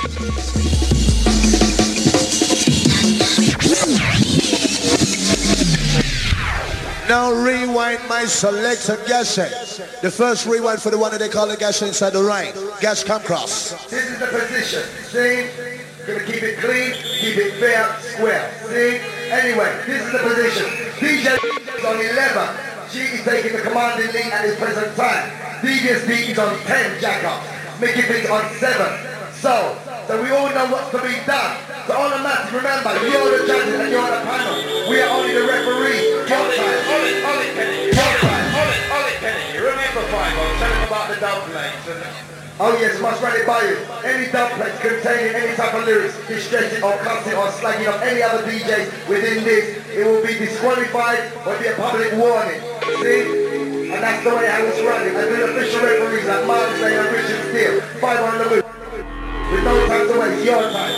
Now rewind my selector Gasha. The first rewind for the one that they call the Gasha inside the right. Gash come cross. This is the position. See? Gonna keep it clean, keep it fair, square. See? Anyway, this is the position. DJ is on 11. G is taking the commanding lead at this present time. DJ's is on 10, jack up. Mickey B's on 7. So, so we all know what's to be done. So on the mat, remember, you're the judges and you're the panel. We are only the referee. Your time. Hold it, Kenny. Your time. Hold it, hold it, Kenny. You remember I was telling about the dub plates. Oh yes, must run it by you. Any dub plates containing any type of lyrics, distressing or cussing or slagging of any other DJs within this, it will be disqualified or be a public warning. See? And that's the way how it's running. And the official referees like Martin and Richard Steele, five on the move. No time to waste, your time.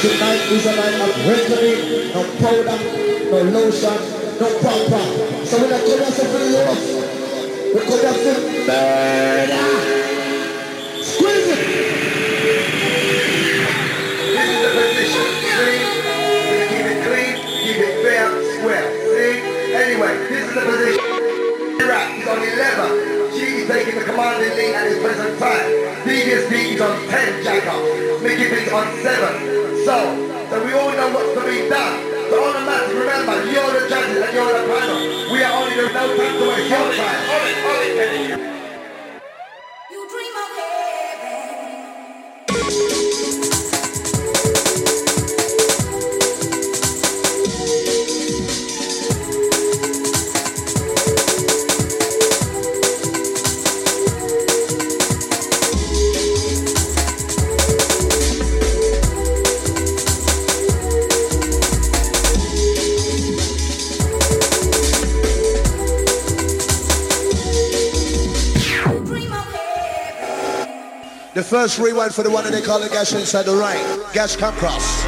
Tonight is a night of victory, no powder, no lotion, no pop. So when I come out for the off, we come out for murder. Squeeze it. This is the position. See? We keep it clean, keep it fair, square. See? Anyway, this is the position. Is on 11. G is taking the commanding lead at this present time. DSD is on 10, jack up. Mickey B's on 7. So, so we all know what's to be done. So on the mat, remember, you're the judges and you're the panel. We are only the no time to waste your time. First rewind for the one that they call the Gash inside the right. Gash come cross.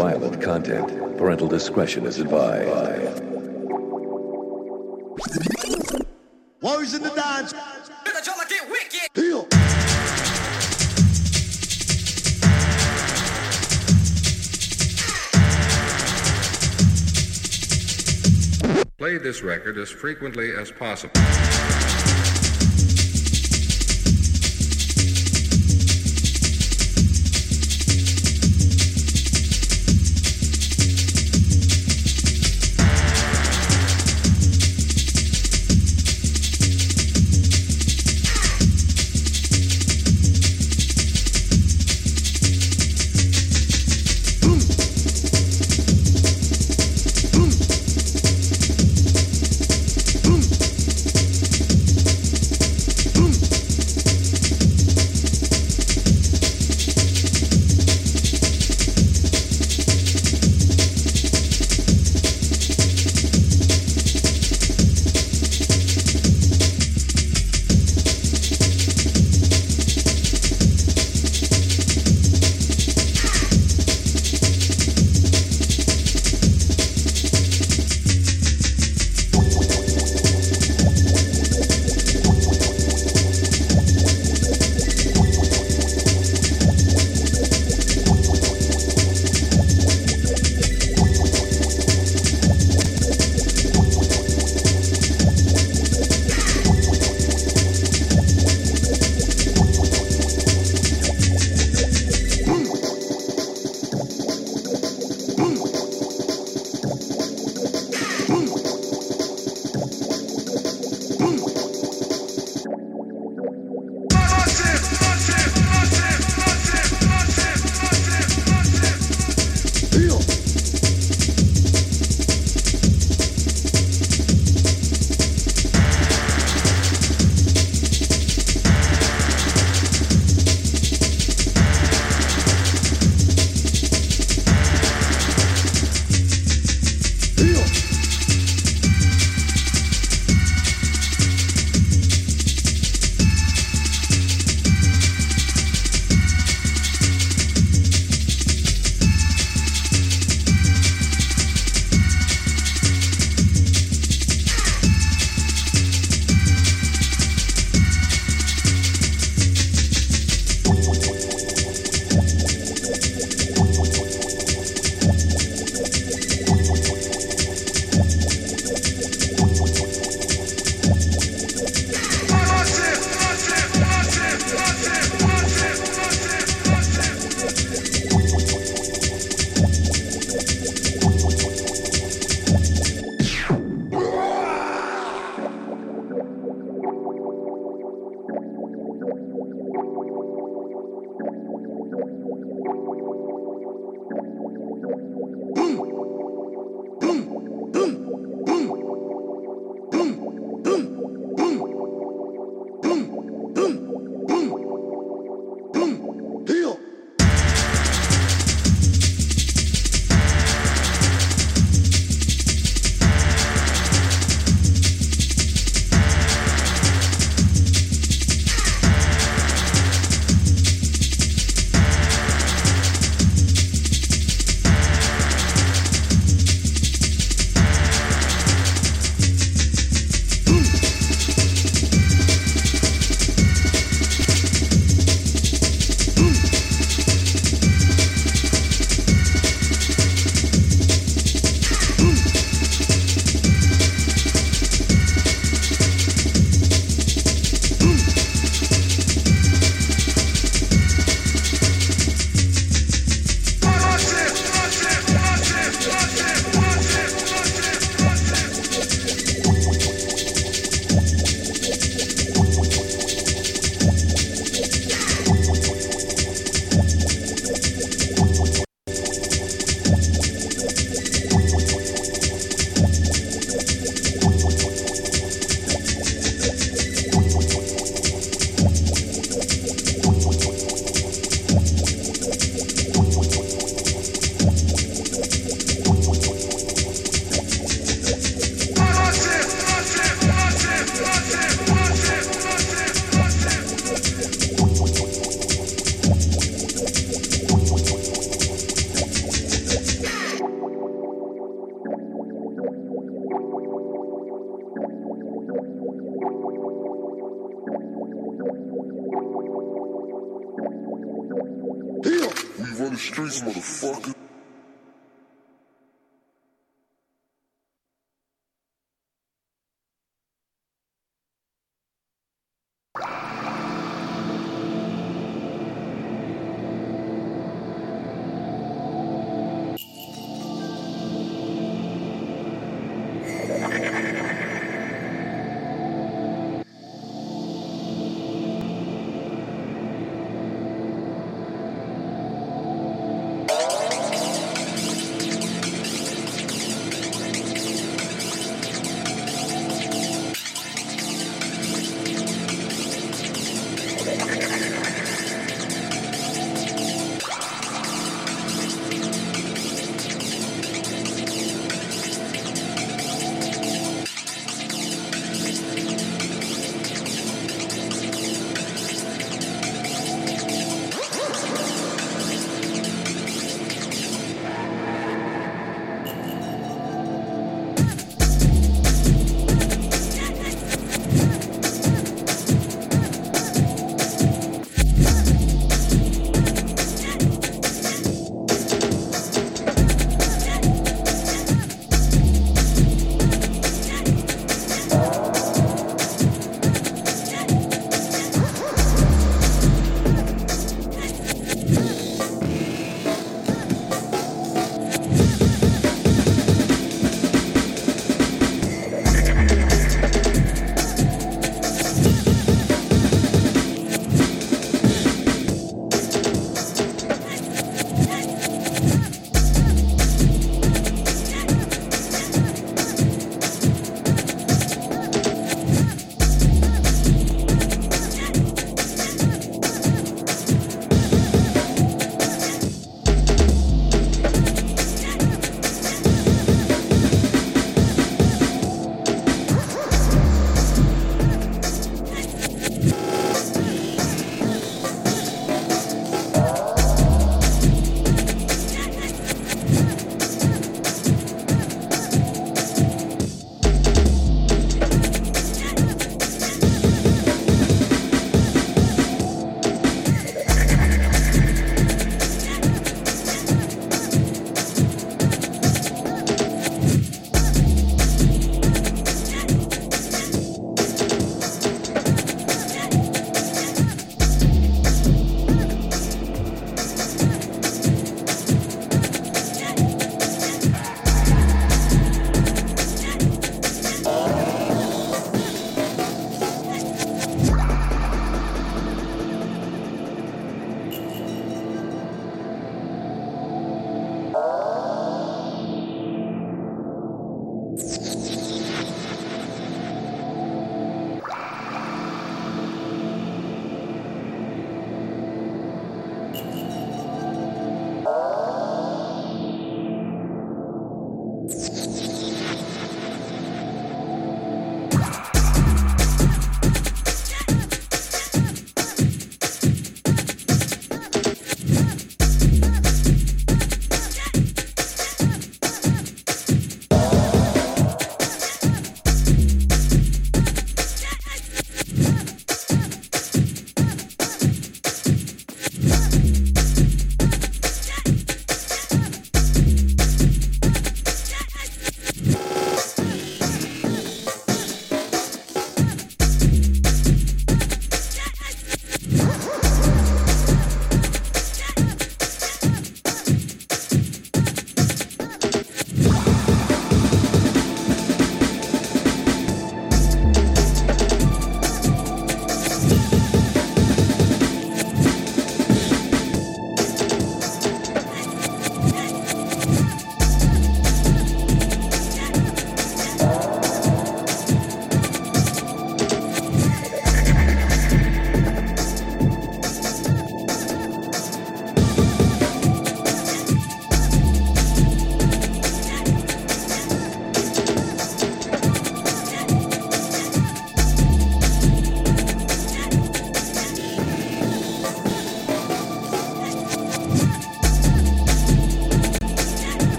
Violent content, parental discretion is advised. Warriors in the dance. Play this record as frequently as possible. Streets, motherfucker.